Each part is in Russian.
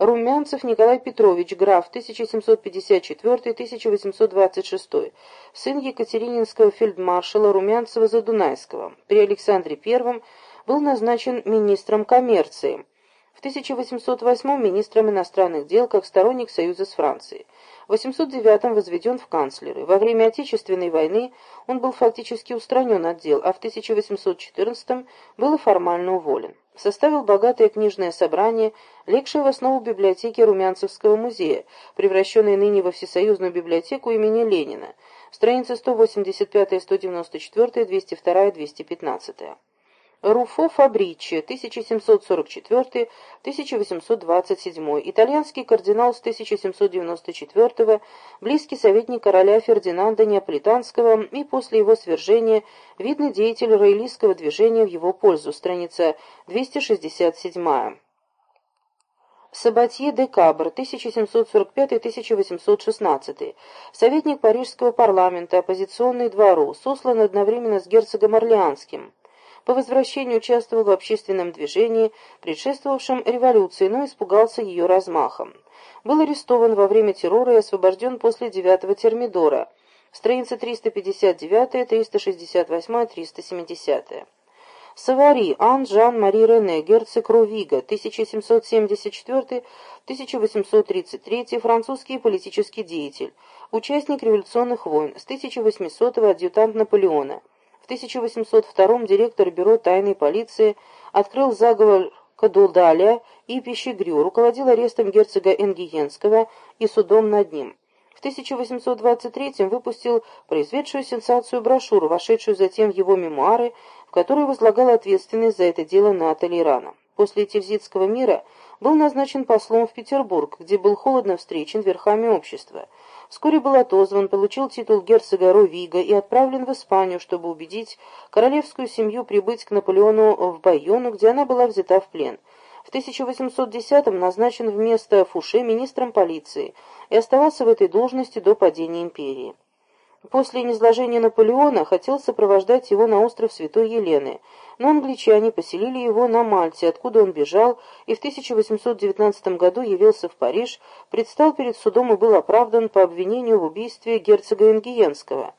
Румянцев Николай Петрович, граф, 1754-1826, сын Екатерининского фельдмаршала Румянцева-Задунайского. При Александре I был назначен министром коммерции. В 1808 министром иностранных дел как сторонник союза с Францией. В 809 возведен в канцлеры. Во время Отечественной войны он был фактически устранен от дел, а в 1814 был и формально уволен составил богатое книжное собрание, легшее в основу библиотеки Румянцевского музея, превращенной ныне во Всесоюзную библиотеку имени Ленина, страницы 185, 194, 202, 215. Руфо Фабричи, 1744-1827, итальянский кардинал с 1794 близкий советник короля Фердинанда Неаполитанского и после его свержения видный деятель роялистского движения в его пользу, страница 267. Сабатье де Кабр, 1745-1816, советник Парижского парламента, оппозиционный двору, сослан одновременно с герцогом Орлеанским. По возвращению участвовал в общественном движении, предшествовавшем революции, но испугался ее размахом. Был арестован во время террора и освобожден после девятого термидора. Страница 359, 368, 370. Савари, Ан Жан-Мари Рене, герцог Рувига, 1774-1833, французский политический деятель, участник революционных войн, с 1800-го адъютант Наполеона. 1802 директор бюро тайной полиции открыл заговор Кадулдаля и Пищегрю, руководил арестом герцога Энгиенского и судом над ним. В 1823 выпустил произведшую сенсацию брошюру, вошедшую затем в его мемуары, в которой возлагал ответственность за это дело на Толерана. После Тильзитского мира был назначен послом в Петербург, где был холодно встречен верхами общества. Вскоре был отозван, получил титул герцога Ровига и отправлен в Испанию, чтобы убедить королевскую семью прибыть к Наполеону в Байону, где она была взята в плен. В 1810-м назначен вместо Фуше министром полиции и оставался в этой должности до падения империи. После низложения Наполеона хотел сопровождать его на остров Святой Елены, но англичане поселили его на Мальте, откуда он бежал, и в 1819 году явился в Париж, предстал перед судом и был оправдан по обвинению в убийстве герцога Ингиенского.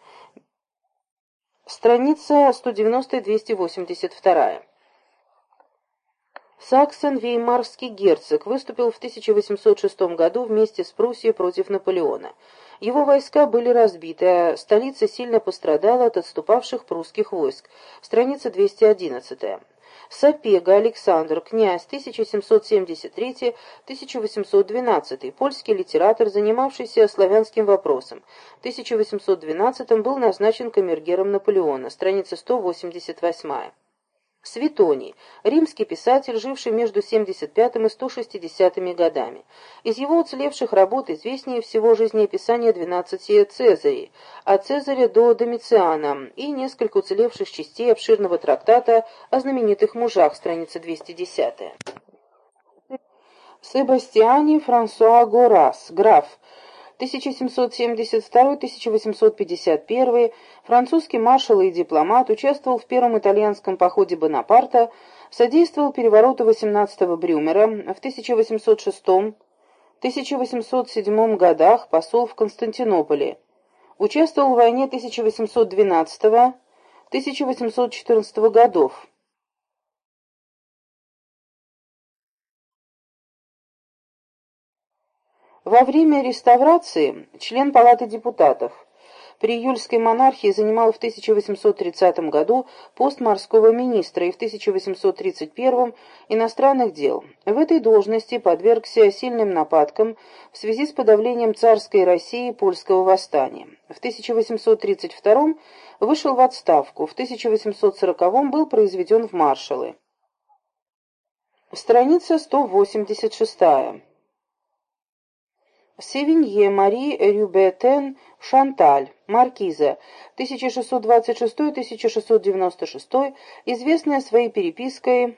Страница 190-282. Саксен-Веймарский герцог выступил в 1806 году вместе с Пруссией против Наполеона. Его войска были разбиты, а столица сильно пострадала от отступавших прусских войск. Страница 211. Сапега Александр, князь, 1773-1812, польский литератор, занимавшийся славянским вопросом. В 1812 был назначен камергером Наполеона. Страница 188. Светоний, римский писатель, живший между 75 и 160 годами. Из его уцелевших работ известнее всего жизнеописание 12 Цезарей, от Цезаря до Домициана, и несколько уцелевших частей обширного трактата о знаменитых мужах, страница 210. Себастьяне Франсуа Горас, граф, 1772-1851, французский маршал и дипломат, участвовал в первом итальянском походе Бонапарта, содействовал перевороту 18-го Брюмера, в 1806-1807 годах посол в Константинополе, участвовал в войне 1812-1814 годов, Во время реставрации член Палаты депутатов. При июльской монархии занимал в 1830 году пост морского министра и в 1831 иностранных дел. В этой должности подвергся сильным нападкам в связи с подавлением царской России польского восстания. В 1832 вышел в отставку, в 1840 был произведен в маршалы. Страница 186. Севинье Мари Рюбетен Шанталь, маркиза, 1626-1696, известная своей перепиской,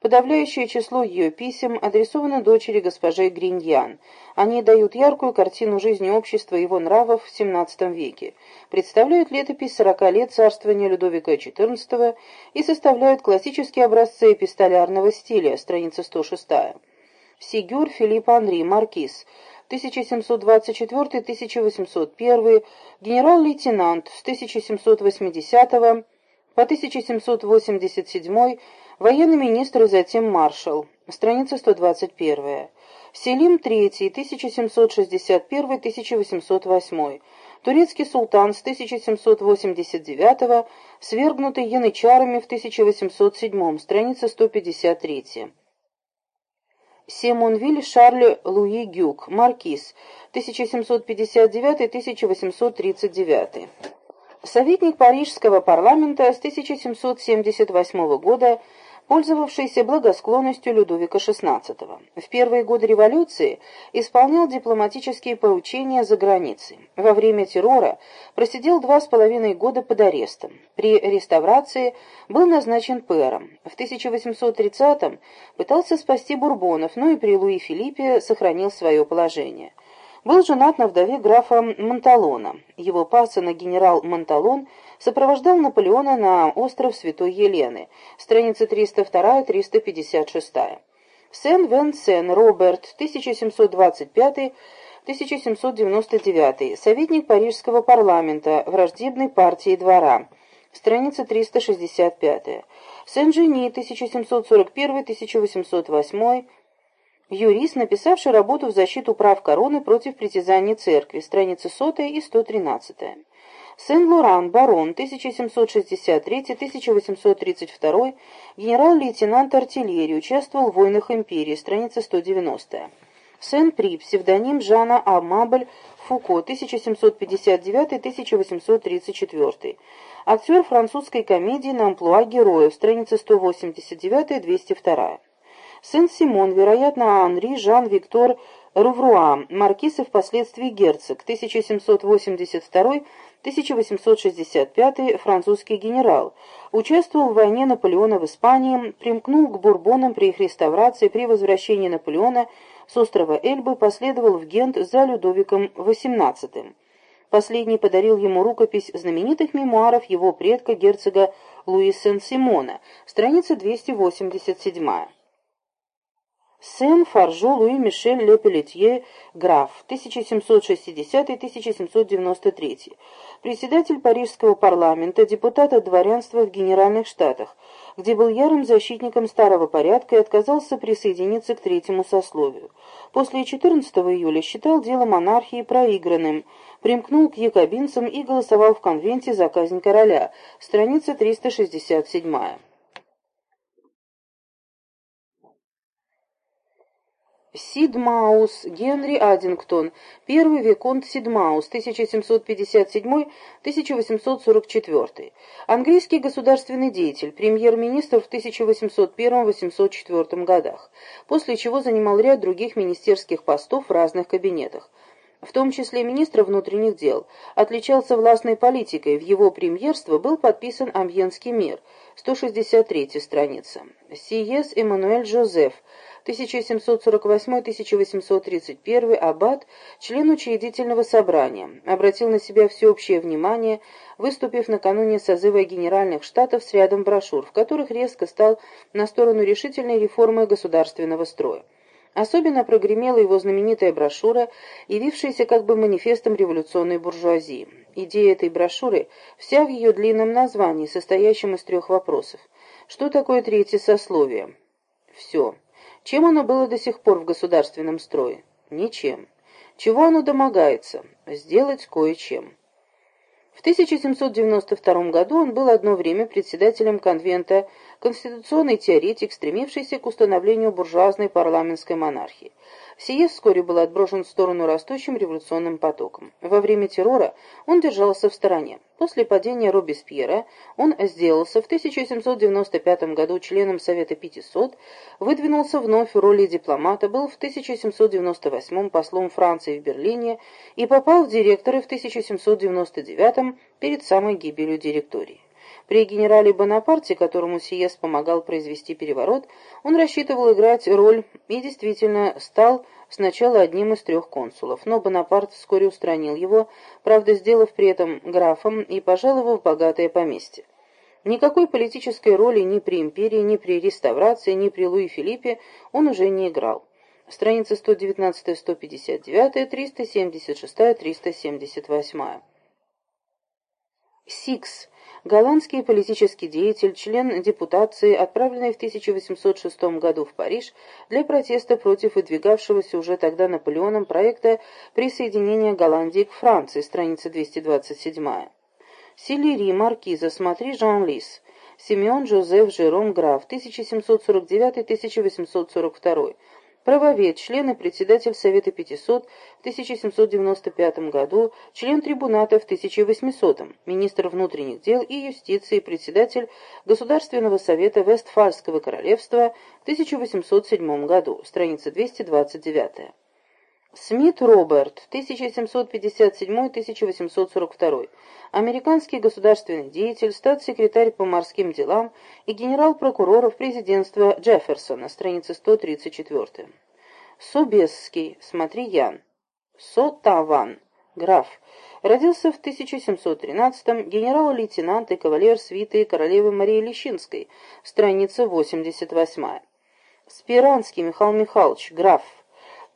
подавляющее число ее писем адресовано дочери госпоже Гриньян. Они дают яркую картину жизни общества и его нравов в XVII веке, представляют летопись 40 лет царствования Людовика XIV и составляют классические образцы эпистолярного стиля, страница 106. Сигюр Филипп Анри, маркиз, 1724-1801, генерал-лейтенант с 1780 по 1787, военный министр и затем маршал, страница 121. Селим III, 1761-1808, турецкий султан с 1789 свергнутый янычарами в 1807, страница 153. Семонвиль Шарль Луи Гюк, маркиз, 1759-1839. Советник Парижского парламента с 1778 года пользовавшийся благосклонностью Людовика XVI. В первые годы революции исполнял дипломатические поручения за границей. Во время террора просидел два с половиной года под арестом. При реставрации был назначен пэром. В 1830-м пытался спасти бурбонов, но и при Луи Филиппе сохранил свое положение. Был женат на вдове графа Монталона. Его пасына генерал Монталон сопровождал Наполеона на остров Святой Елены, страница 302-356. Сен-Вен-Сен Роберт, 1725-1799, советник Парижского парламента, враждебной партии двора, страница 365. Сен-Жени, 1741-1808, юрист, написавший работу в защиту прав короны против притязаний церкви, страницы 100 и 113. Сен-Лоран, барон, 1763-1832, генерал-лейтенант артиллерии, участвовал в войнах империи, страница 190. Сен-При, псевдоним Жана Амабль Фуко, 1759-1834. Актер французской комедии на амплуа героев, страница 189-202. Сен-Симон, вероятно, Анри Жан-Виктор Рувруа, маркиз и впоследствии герцог, 1782-1865, французский генерал, участвовал в войне Наполеона в Испании, примкнул к бурбонам при их реставрации, при возвращении Наполеона с острова Эльбы последовал в Гент за Людовиком XVIII. Последний подарил ему рукопись знаменитых мемуаров его предка герцога Луи Сен-Симона, страница 287. Сен Фаржо Луи Мишель Ле Пелетье, граф, 1760-1793, председатель Парижского парламента, депутат от дворянства в Генеральных Штатах, где был ярым защитником старого порядка и отказался присоединиться к третьему сословию. После 14 июля считал дело монархии проигранным, примкнул к якобинцам и голосовал в конвенте за казнь короля, страница 367. Сидмаус, Генри Аддингтон, первый виконт Сидмаус, 1757-1844. Английский государственный деятель, премьер-министр в 1801-1804 годах, после чего занимал ряд других министерских постов в разных кабинетах в том числе министра внутренних дел, отличался властной политикой, в его премьерство был подписан Амьенский мир, 163 страница. Сиес Эммануэль Жозеф, 1748-1831 аббат, член учредительного собрания, обратил на себя всеобщее внимание, выступив накануне созыва Генеральных Штатов с рядом брошюр, в которых резко стал на сторону решительной реформы государственного строя. Особенно прогремела его знаменитая брошюра, явившаяся как бы манифестом революционной буржуазии. Идея этой брошюры вся в ее длинном названии, состоящем из трех вопросов. Что такое третье сословие? Все. Чем оно было до сих пор в государственном строе? Ничем. Чего оно домогается? Сделать кое-чем. В 1792 году он был одно время председателем конвента, конституционный теоретик, стремившийся к установлению буржуазной парламентской монархии. Сие вскоре был отброшен в сторону растущим революционным потоком. Во время террора он держался в стороне. После падения Робеспьера он сделался в 1795 году членом Совета 500, выдвинулся вновь в роли дипломата, был в 1798 послом Франции в Берлине и попал в директоры в 1799 перед самой гибелью директории. При генерале Бонапарте, которому Сиес помогал произвести переворот, он рассчитывал играть роль и действительно стал сначала одним из трех консулов, но Бонапарт вскоре устранил его, правда, сделав при этом графом и пожаловав богатое поместье. Никакой политической роли ни при империи, ни при реставрации, ни при Луи Филиппе он уже не играл. Страницы 119-159, 376-378. Сикс. Голландский политический деятель, член депутации, отправленный в 1806 году в Париж для протеста против выдвигавшегося уже тогда Наполеоном проекта присоединения Голландии к Франции, страница 227. Селери, маркиза, смотри, Жан-Лис. Симеон Жозеф Жером Граф, 1749-1842. Правовед, член и председатель Совета 500 в 1795 году, член трибуната в 1800, министр внутренних дел и юстиции, председатель Государственного совета Вестфальского королевства в 1807 году, страница 229. Смит Роберт, 1757-1842, американский государственный деятель, статс-секретарь по морским делам и генерал-прокурор президентства Джефферсона, страница 134. Собесский, смотри Ян. Сотаван, граф, родился в 1713-м, генерал-лейтенант и кавалер свиты королевы Марии Лещинской, страница 88. Спиранский Михаил Михайлович, граф,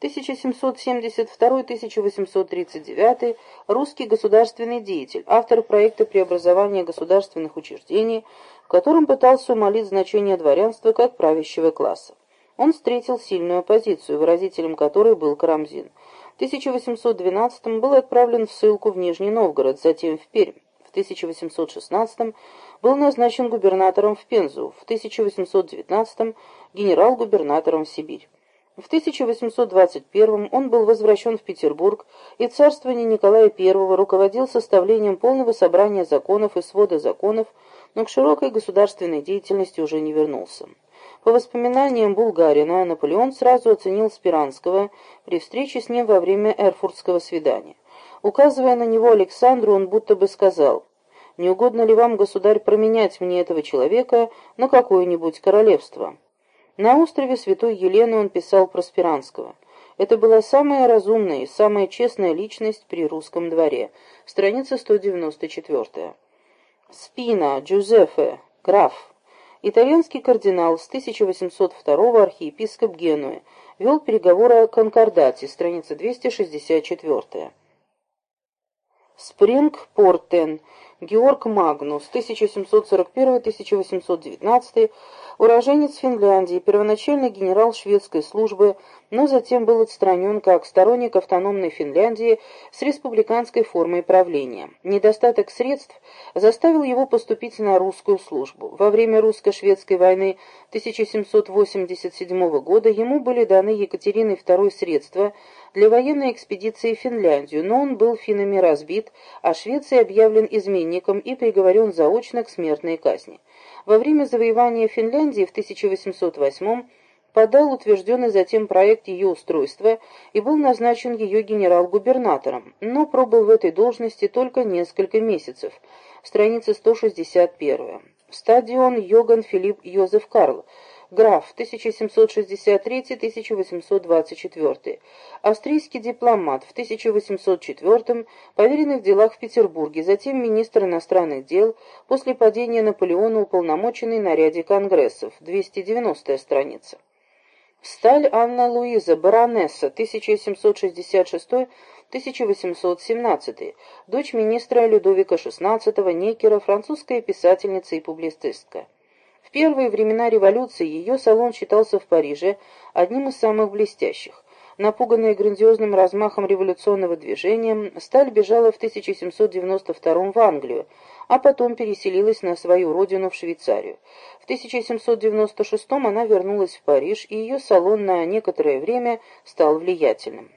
1772-1839, русский государственный деятель, автор проекта преобразования государственных учреждений, в котором пытался умолить значение дворянства как правящего класса. Он встретил сильную оппозицию, выразителем которой был Карамзин. В 1812 был отправлен в ссылку в Нижний Новгород, затем в Пермь. В 1816 был назначен губернатором в Пензу, в 1819 генерал-губернатором в Сибирь. В 1821 он был возвращен в Петербург, и царствование Николая I руководил составлением полного собрания законов и свода законов, но к широкой государственной деятельности уже не вернулся. По воспоминаниям Булгарина, Наполеон сразу оценил Спиранского при встрече с ним во время эрфуртского свидания. Указывая на него Александру, он будто бы сказал, «Не угодно ли вам, государь, променять мне этого человека на какое-нибудь королевство?» На острове Святой Елены он писал про Спиранского. Это была самая разумная и самая честная личность при русском дворе. Страница 194. Спина, Джузеффе, граф. Итальянский кардинал с 1802 архиепископ Генуи. Вел переговоры о конкордате. Страница 264. Спринг Портен. Георг Магнус, 1741-1819, уроженец Финляндии, первоначально генерал шведской службы, но затем был отстранен как сторонник автономной Финляндии с республиканской формой правления. Недостаток средств заставил его поступить на русскую службу. Во время русско-шведской войны 1787 года ему были даны Екатериной II средства для военной экспедиции в Финляндию, но он был финнами разбит, а Швеция объявлен изменником и приговорен заочно к смертной казни. Во время завоевания Финляндии в 1808 подал утвержденный затем проект ее устройства и был назначен ее генерал-губернатором, но пробыл в этой должности только несколько месяцев. Страница 161. Стадион Йоган Филипп Йозеф Карл граф 1763-1824, австрийский дипломат в 1804 поверенный в делах в Петербурге, затем министр иностранных дел, после падения Наполеона уполномоченный на ряде конгрессов, 290 страница. Сталь Анна Луиза, баронесса, 1766-1817, дочь министра Людовика XVI Некера, французская писательница и публицистка. В первые времена революции ее салон считался в Париже одним из самых блестящих. Напуганная грандиозным размахом революционного движения, Сталь бежала в 1792 в Англию, а потом переселилась на свою родину в Швейцарию. В 1796 она вернулась в Париж, и ее салон на некоторое время стал влиятельным.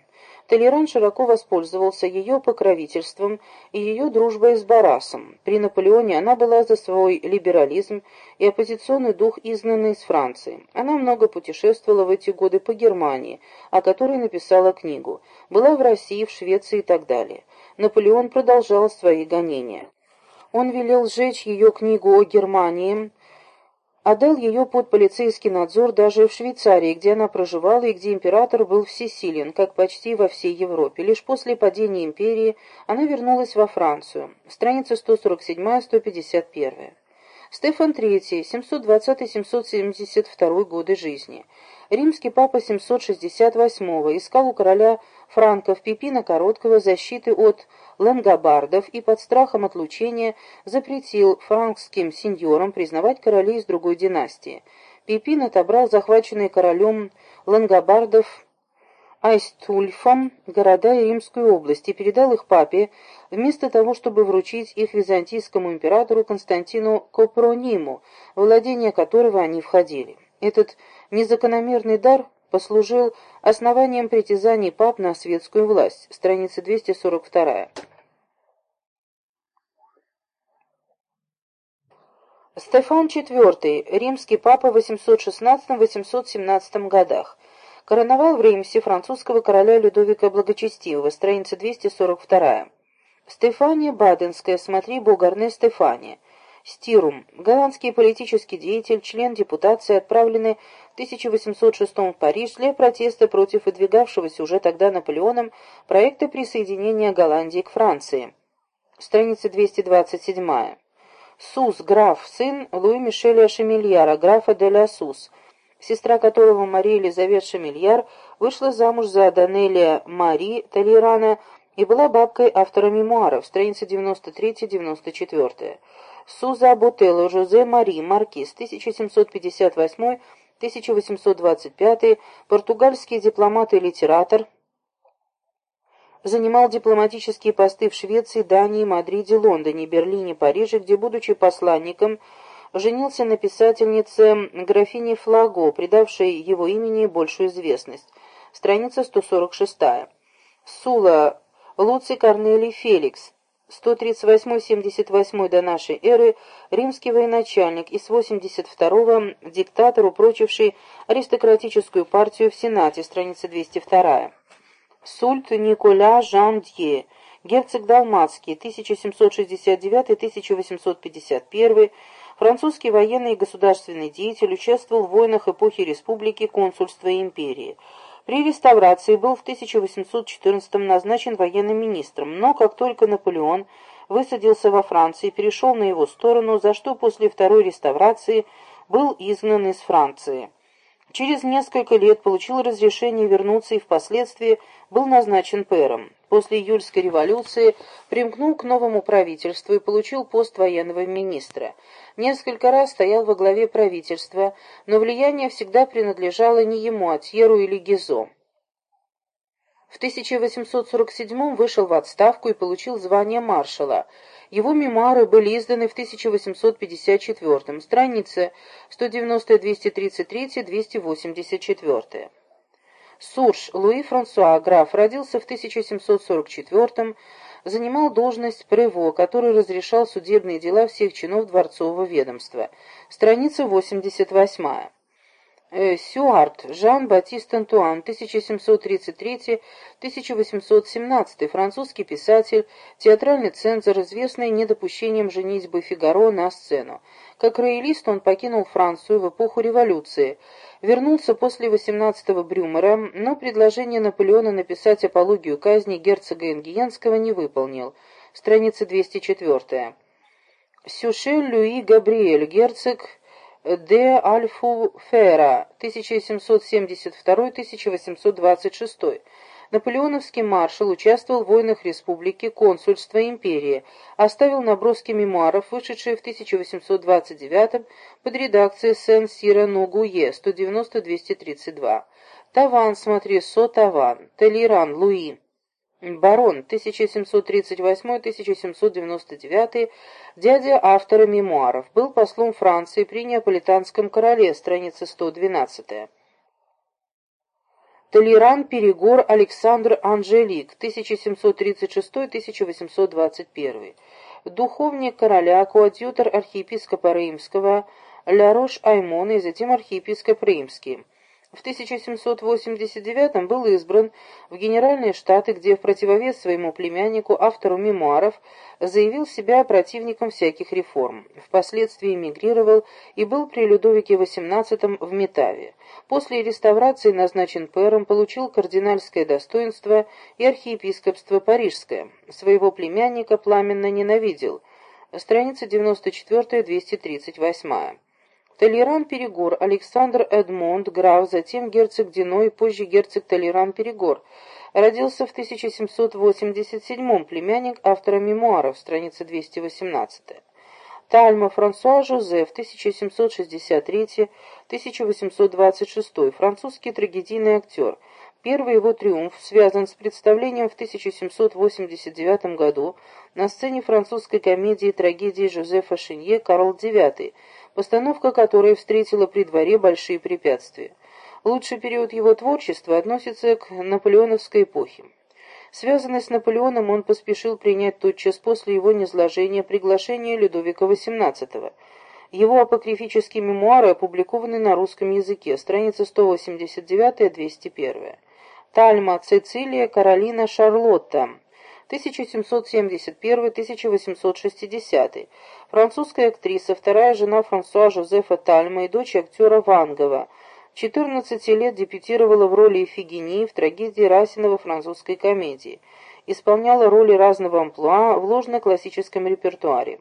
Толеран широко воспользовался ее покровительством и ее дружбой с Барасом. При Наполеоне она была за свой либерализм и оппозиционный дух, изгнанный из Франции. Она много путешествовала в эти годы по Германии, о которой написала книгу, была в России, в Швеции и так далее. Наполеон продолжал свои гонения. Он велел сжечь ее книгу о Германии, отдал ее под полицейский надзор даже в Швейцарии, где она проживала и где император был всесилен, как почти во всей Европе. Лишь после падения империи она вернулась во Францию. Страница 147-151. Стефан III, 720-772 годы жизни. Римский папа 768-го искал у короля франков Пипина Короткого защиты от лангобардов и под страхом отлучения запретил франкским сеньорам признавать королей из другой династии. Пипин отобрал захваченные королем лангобардов Айстульфом города и Римскую область и передал их папе, вместо того, чтобы вручить их византийскому императору Константину Копрониму, владение которого они входили. Этот незакономерный дар послужил основанием притязаний пап на светскую власть. Страница 242. Стефан IV, римский папа в 816-817 годах, короновал в Реймсе французского короля Людовика Благочестивого, страница 242. Стефания Баденская, смотри Бугарне Стефания. Стирум, голландский политический деятель, член депутации, отправленный в 1806 в Париж для протеста против выдвигавшегося уже тогда Наполеоном проекта присоединения Голландии к Франции. Страница 227. Сус, граф, сын Луи Мишеля Шамильяра, графа де ля Сус, сестра которого Мария Елизавет Шамильяр вышла замуж за Данелия Мари Толерана и была бабкой автора мемуаров, страница 93-94. Суза Ботелло Жозе Мари Маркиз, 1758-1825, португальский дипломат и литератор, занимал дипломатические посты в Швеции, Дании, Мадриде, Лондоне, Берлине, Париже, где, будучи посланником, женился на писательнице графине Флаго, придавшей его имени большую известность. Страница 146. Сула Луций Корнелий Феликс, 138-78 до нашей эры, римский военачальник и с 82-го диктатор, упрочивший аристократическую партию в Сенате, страница 202. Сульт Николя Жан Дье, герцог Далматский, 1769-1851, французский военный и государственный деятель, участвовал в войнах эпохи республики, консульства и империи. При реставрации был в 1814 назначен военным министром, но как только Наполеон высадился во Франции, перешел на его сторону, за что после второй реставрации был изгнан из Франции. Через несколько лет получил разрешение вернуться и впоследствии был назначен пэром. После июльской революции примкнул к новому правительству и получил пост военного министра. Несколько раз стоял во главе правительства, но влияние всегда принадлежало не ему, а Тьеру или Гизо. В 1847 вышел в отставку и получил звание маршала – его мемуары были изданы в 1854 странице 190-233-284. Сурж Луи Франсуа Граф родился в 1744 занимал должность Прево, который разрешал судебные дела всех чинов дворцового ведомства. Страница 88. Э, Сюарт, Жан-Батист Антуан, 1733-1817, французский писатель, театральный цензор, известный недопущением женитьбы Фигаро на сцену. Как роялист он покинул Францию в эпоху революции, вернулся после 18-го Брюмера, но предложение Наполеона написать апологию казни герцога Ингиенского не выполнил. Страница 204. Сюшель Луи Габриэль, герцог де Альфуфера, 1772-1826. Наполеоновский маршал участвовал в войнах республики, консульства империи, оставил наброски мемуаров, вышедшие в 1829 под редакцией Сен-Сира Ногуе, 190-232. Таван, смотри, Со Таван, Толеран, Луи. Барон, 1738-1799, дядя автора мемуаров, был послом Франции при Неаполитанском короле, страница 112. Толеран Перегор Александр Анжелик, 1736-1821. Духовник короля, коадьютор архиепископа Римского, Лярош Аймон и затем архиепископ Римский. В 1789 был избран в Генеральные Штаты, где в противовес своему племяннику, автору мемуаров, заявил себя противником всяких реформ. Впоследствии эмигрировал и был при Людовике XVIII в Метаве. После реставрации назначен пэром, получил кардинальское достоинство и архиепископство Парижское. Своего племянника пламенно ненавидел. Страница 94-238. Толеран-Перегор, Александр Эдмонд, граф, затем герцог Дино и позже герцог Толеран-Перегор. Родился в 1787 племянник автора мемуаров, страница 218. Тальма Франсуа Жозеф, 1763-1826, французский трагедийный актер. Первый его триумф связан с представлением в 1789 году на сцене французской комедии трагедии Жозефа Шинье «Карл IX», постановка которой встретила при дворе большие препятствия. Лучший период его творчества относится к наполеоновской эпохе. Связанный с Наполеоном, он поспешил принять тотчас после его низложения приглашение Людовика XVIII. Его апокрифические мемуары опубликованы на русском языке, страница 189-201. Тальма, Цицилия, Каролина, Шарлотта. 1771-1860. Французская актриса, вторая жена Франсуа Жозефа Тальма и дочь актера Вангова. 14 лет дебютировала в роли Эфигении в трагедии Расинова французской комедии. Исполняла роли разного амплуа в ложно-классическом репертуаре.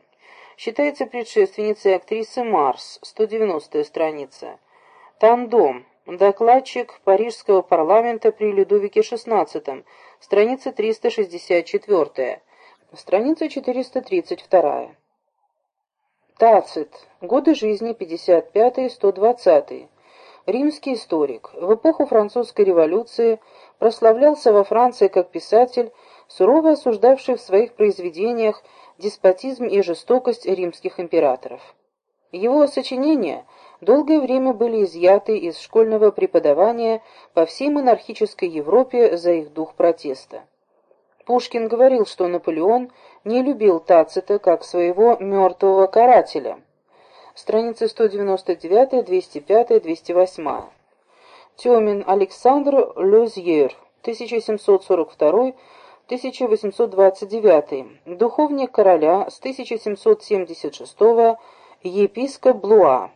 Считается предшественницей актрисы Марс, 190 страница. Тандом. Докладчик Парижского парламента при Людовике XVI, страница 364, страница 432. Тацит. Годы жизни 55-120. Римский историк. В эпоху французской революции прославлялся во Франции как писатель, сурово осуждавший в своих произведениях деспотизм и жестокость римских императоров. Его сочинения долгое время были изъяты из школьного преподавания по всей монархической Европе за их дух протеста. Пушкин говорил, что Наполеон не любил Тацита как своего мертвого карателя. Страницы 199, 205, 208. Тёмин Александр Лозьер, 1742-1829, духовник короля с 1776 епископ Блуа.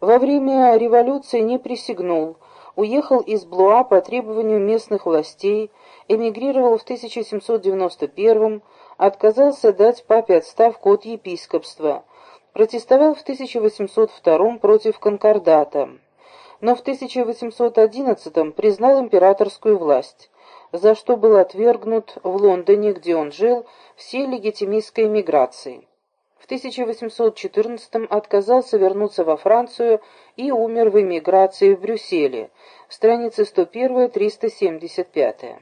Во время революции не присягнул, уехал из Блуа по требованию местных властей, эмигрировал в 1791 отказался дать папе отставку от епископства, протестовал в 1802 против конкордата, но в 1811 признал императорскую власть, за что был отвергнут в Лондоне, где он жил, всей легитимистской эмиграцией. В 1814 отказался вернуться во Францию и умер в эмиграции в Брюсселе. Страницы 101-375.